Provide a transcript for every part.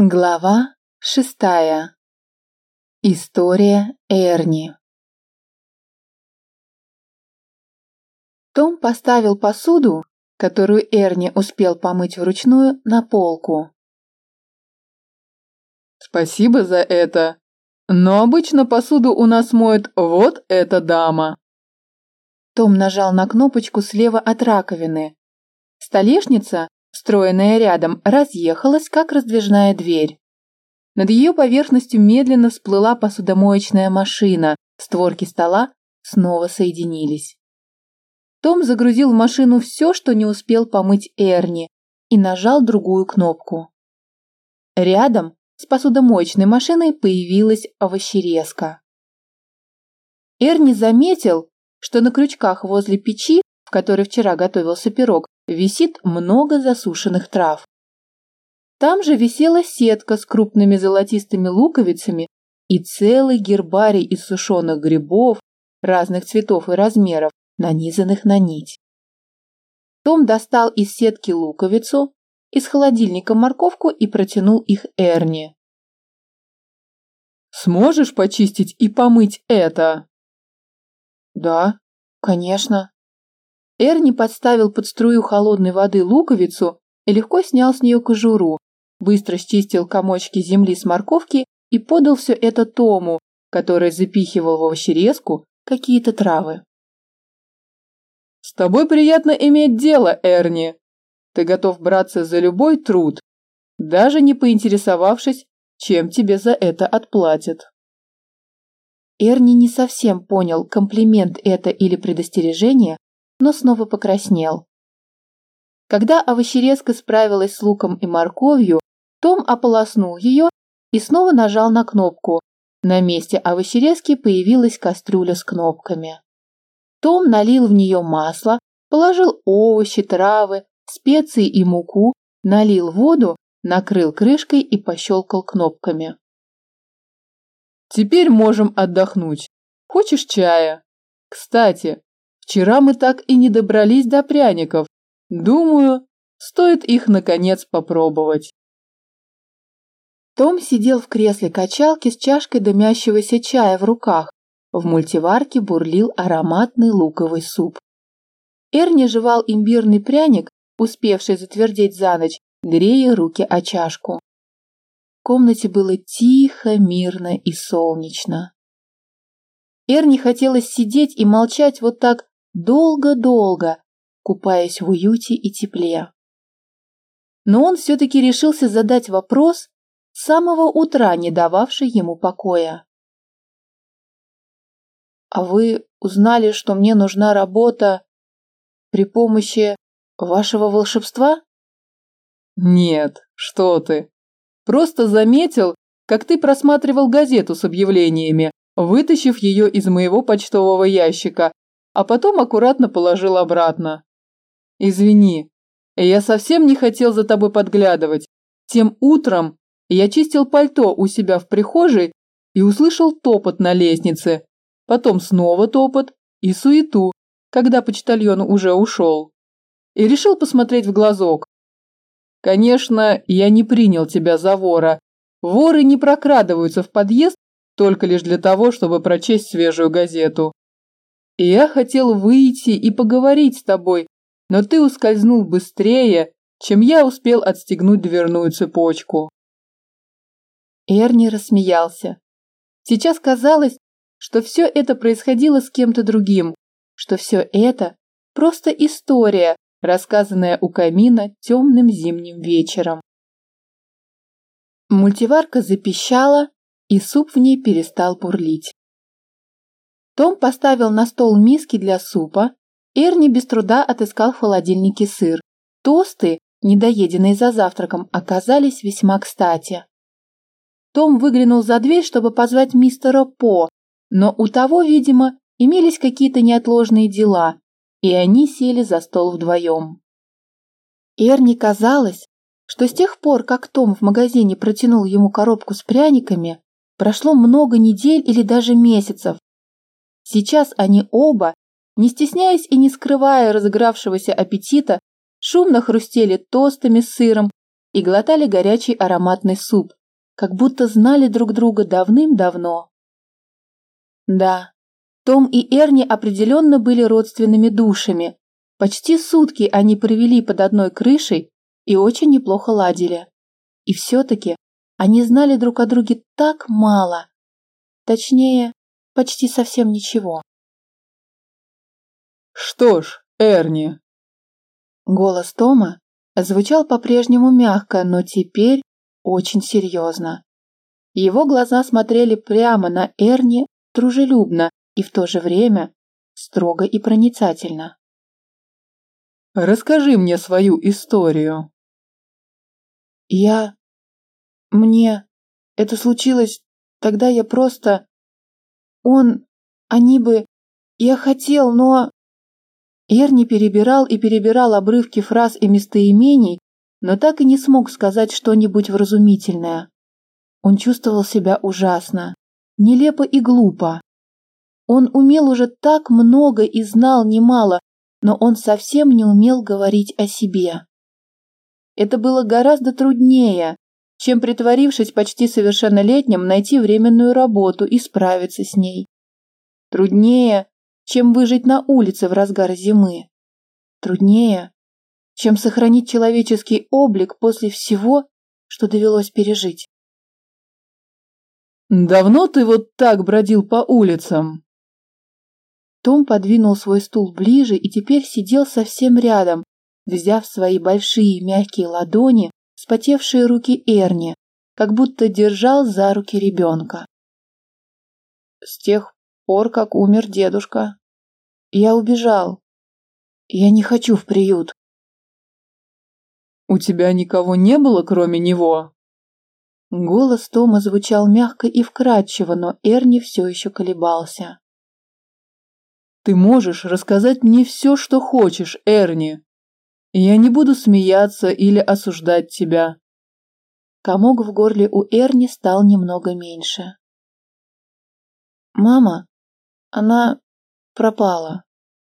Глава шестая. История Эрни. Том поставил посуду, которую Эрни успел помыть вручную, на полку. «Спасибо за это, но обычно посуду у нас моет вот эта дама». Том нажал на кнопочку слева от раковины. Столешница встроенная рядом, разъехалась, как раздвижная дверь. Над ее поверхностью медленно всплыла посудомоечная машина, створки стола снова соединились. Том загрузил в машину все, что не успел помыть Эрни, и нажал другую кнопку. Рядом с посудомоечной машиной появилась овощерезка. Эрни заметил, что на крючках возле печи, в которой вчера готовился пирог, висит много засушенных трав. Там же висела сетка с крупными золотистыми луковицами и целый гербарий из сушеных грибов разных цветов и размеров, нанизанных на нить. Том достал из сетки луковицу, из холодильника морковку и протянул их Эрни. «Сможешь почистить и помыть это?» «Да, конечно», Эрни подставил под струю холодной воды луковицу и легко снял с нее кожуру, быстро счистил комочки земли с морковки и подал все это Тому, который запихивал в овощерезку какие-то травы. «С тобой приятно иметь дело, Эрни. Ты готов браться за любой труд, даже не поинтересовавшись, чем тебе за это отплатят». Эрни не совсем понял, комплимент это или предостережение, но снова покраснел. Когда овощерезка справилась с луком и морковью, Том ополоснул ее и снова нажал на кнопку. На месте овощерезки появилась кастрюля с кнопками. Том налил в нее масло, положил овощи, травы, специи и муку, налил воду, накрыл крышкой и пощелкал кнопками. «Теперь можем отдохнуть. Хочешь чая? Кстати, Вчера мы так и не добрались до пряников. Думаю, стоит их наконец попробовать. Том сидел в кресле качалки с чашкой дымящегося чая в руках. В мультиварке бурлил ароматный луковый суп. Эрни жевал имбирный пряник, успевший затвердеть за ночь, грея руки о чашку. В комнате было тихо, мирно и солнечно. Эрни хотелось сидеть и молчать вот так долго-долго, купаясь в уюте и тепле. Но он все-таки решился задать вопрос, с самого утра не дававший ему покоя. «А вы узнали, что мне нужна работа при помощи вашего волшебства?» «Нет, что ты. Просто заметил, как ты просматривал газету с объявлениями, вытащив ее из моего почтового ящика а потом аккуратно положил обратно. «Извини, я совсем не хотел за тобой подглядывать. Тем утром я чистил пальто у себя в прихожей и услышал топот на лестнице, потом снова топот и суету, когда почтальон уже ушел. И решил посмотреть в глазок. Конечно, я не принял тебя за вора. Воры не прокрадываются в подъезд только лишь для того, чтобы прочесть свежую газету. Я хотел выйти и поговорить с тобой, но ты ускользнул быстрее, чем я успел отстегнуть дверную цепочку. Эрни рассмеялся. Сейчас казалось, что все это происходило с кем-то другим, что все это просто история, рассказанная у камина темным зимним вечером. Мультиварка запищала, и суп в ней перестал бурлить. Том поставил на стол миски для супа. Эрни без труда отыскал в холодильнике сыр. Тосты, недоеденные за завтраком, оказались весьма кстати. Том выглянул за дверь, чтобы позвать мистера По, но у того, видимо, имелись какие-то неотложные дела, и они сели за стол вдвоем. Эрни казалось, что с тех пор, как Том в магазине протянул ему коробку с пряниками, прошло много недель или даже месяцев, Сейчас они оба, не стесняясь и не скрывая разыгравшегося аппетита, шумно хрустели тостами с сыром и глотали горячий ароматный суп, как будто знали друг друга давным-давно. Да, том и Эрни определенно были родственными душами. Почти сутки они провели под одной крышей и очень неплохо ладили. И все-таки они знали друг о друге так мало. Точнее, почти совсем ничего. «Что ж, Эрни...» Голос Тома звучал по-прежнему мягко, но теперь очень серьезно. Его глаза смотрели прямо на Эрни дружелюбно и в то же время строго и проницательно. «Расскажи мне свою историю». «Я... мне... это случилось... тогда я просто... он... они бы... я хотел, но...» Эрни перебирал и перебирал обрывки фраз и местоимений, но так и не смог сказать что-нибудь вразумительное. Он чувствовал себя ужасно, нелепо и глупо. Он умел уже так много и знал немало, но он совсем не умел говорить о себе. Это было гораздо труднее, чем, притворившись почти совершеннолетним, найти временную работу и справиться с ней. Труднее, чем выжить на улице в разгар зимы. Труднее, чем сохранить человеческий облик после всего, что довелось пережить. «Давно ты вот так бродил по улицам?» Том подвинул свой стул ближе и теперь сидел совсем рядом, взяв свои большие мягкие ладони, спотевшие руки Эрни, как будто держал за руки ребенка. С тех пор, как умер дедушка. Я убежал. Я не хочу в приют. У тебя никого не было, кроме него? Голос Тома звучал мягко и вкрадчиво, но Эрни все еще колебался. Ты можешь рассказать мне все, что хочешь, Эрни. Я не буду смеяться или осуждать тебя. Комок в горле у Эрни стал немного меньше. Мама, она пропала.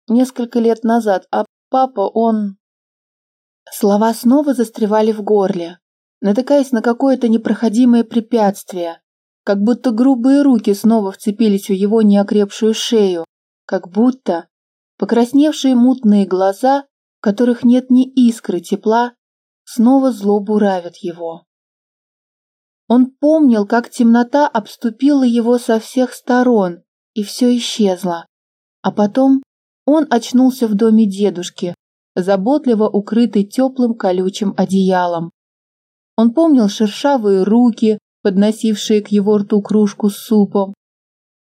Несколько лет назад, а папа, он... Слова снова застревали в горле, натыкаясь на какое-то непроходимое препятствие, как будто грубые руки снова вцепились в его неокрепшую шею, как будто покрасневшие мутные глаза, в которых нет ни искры тепла, снова зло буравят его. Он помнил, как темнота обступила его со всех сторон, и все исчезло. А потом он очнулся в доме дедушки, заботливо укрытый теплым колючим одеялом. Он помнил шершавые руки, подносившие к его рту кружку с супом,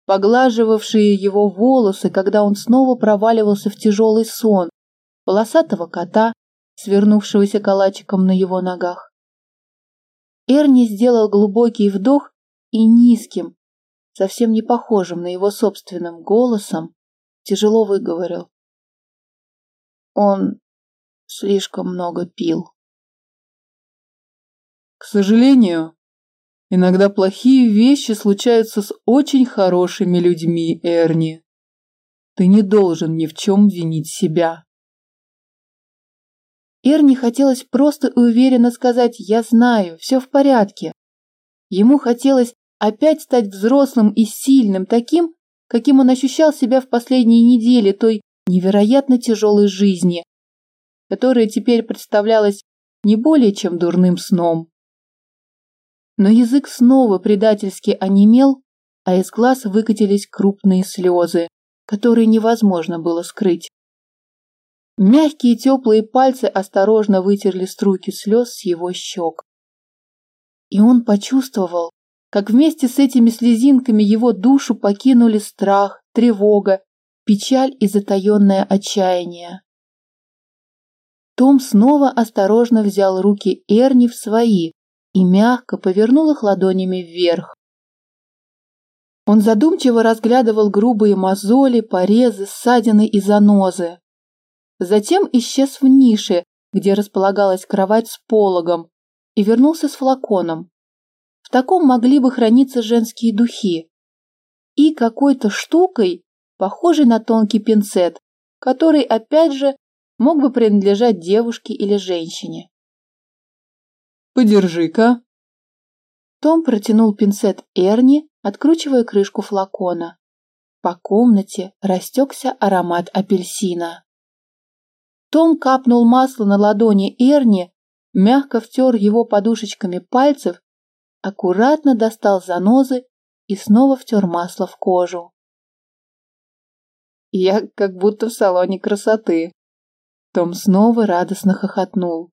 поглаживавшие его волосы, когда он снова проваливался в тяжелый сон, полосатого кота, свернувшегося калачиком на его ногах. Эрни сделал глубокий вдох и низким, совсем не похожим на его собственным голосом, тяжело выговорил. Он слишком много пил. К сожалению, иногда плохие вещи случаются с очень хорошими людьми, Эрни. Ты не должен ни в чем винить себя. Эрни хотелось просто и уверенно сказать «я знаю, все в порядке». Ему хотелось опять стать взрослым и сильным, таким, каким он ощущал себя в последние недели той невероятно тяжелой жизни, которая теперь представлялась не более чем дурным сном. Но язык снова предательски онемел, а из глаз выкатились крупные слезы, которые невозможно было скрыть. Мягкие теплые пальцы осторожно вытерли струйки слез с его щек. И он почувствовал, как вместе с этими слезинками его душу покинули страх, тревога, печаль и затаенное отчаяние. Том снова осторожно взял руки Эрни в свои и мягко повернул их ладонями вверх. Он задумчиво разглядывал грубые мозоли, порезы, ссадины и занозы. Затем исчез в нише, где располагалась кровать с пологом, и вернулся с флаконом. В таком могли бы храниться женские духи. И какой-то штукой, похожей на тонкий пинцет, который, опять же, мог бы принадлежать девушке или женщине. Подержи-ка. Том протянул пинцет Эрни, откручивая крышку флакона. По комнате растекся аромат апельсина. Том капнул масло на ладони Эрни, мягко втер его подушечками пальцев, аккуратно достал занозы и снова втер масло в кожу. Я как будто в салоне красоты. Том снова радостно хохотнул.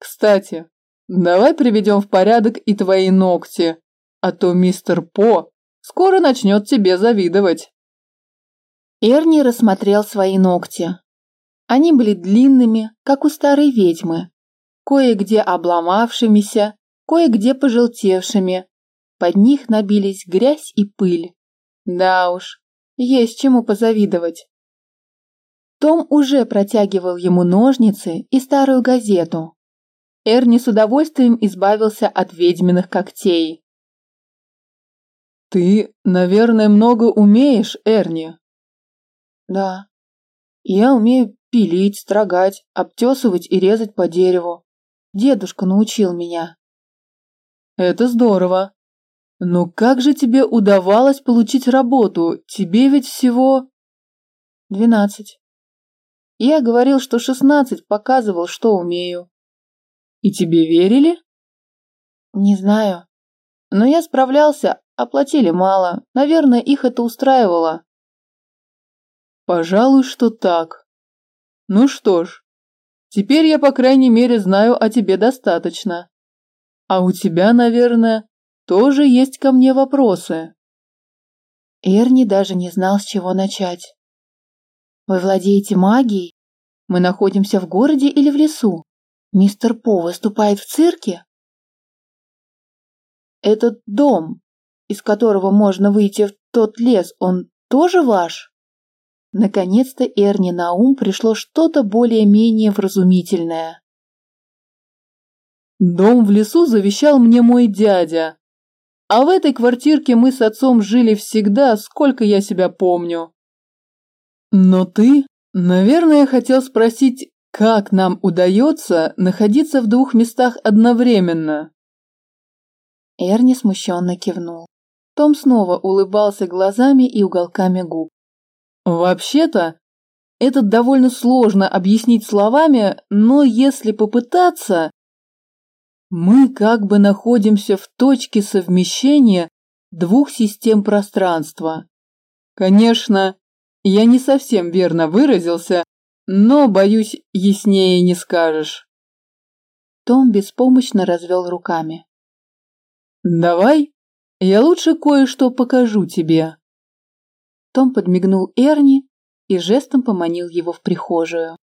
Кстати, давай приведем в порядок и твои ногти, а то мистер По скоро начнет тебе завидовать. Эрни рассмотрел свои ногти. Они были длинными, как у старой ведьмы, кое-где обломавшимися, кое-где пожелтевшими. Под них набились грязь и пыль. Да уж, есть чему позавидовать. Том уже протягивал ему ножницы и старую газету. Эрни с удовольствием избавился от ведьминых когтей. «Ты, наверное, много умеешь, Эрни?» «Да. Я умею пилить, строгать, обтесывать и резать по дереву. Дедушка научил меня». «Это здорово. Но как же тебе удавалось получить работу? Тебе ведь всего...» «Двенадцать. Я говорил, что шестнадцать, показывал, что умею. И тебе верили? Не знаю. Но я справлялся, оплатили мало. Наверное, их это устраивало. Пожалуй, что так. Ну что ж, теперь я, по крайней мере, знаю о тебе достаточно. А у тебя, наверное, тоже есть ко мне вопросы. Эрни даже не знал, с чего начать. Вы владеете магией? Мы находимся в городе или в лесу? Мистер По выступает в цирке? Этот дом, из которого можно выйти в тот лес, он тоже ваш? Наконец-то Эрни на ум пришло что-то более-менее вразумительное. Дом в лесу завещал мне мой дядя. А в этой квартирке мы с отцом жили всегда, сколько я себя помню. Но ты, наверное, хотел спросить, как нам удается находиться в двух местах одновременно? Эрни смущенно кивнул. Том снова улыбался глазами и уголками губ. Вообще-то, это довольно сложно объяснить словами, но если попытаться, мы как бы находимся в точке совмещения двух систем пространства. Конечно, я не совсем верно выразился, но, боюсь, яснее не скажешь. Том беспомощно развел руками. Давай, я лучше кое-что покажу тебе. Том подмигнул Эрни и жестом поманил его в прихожую.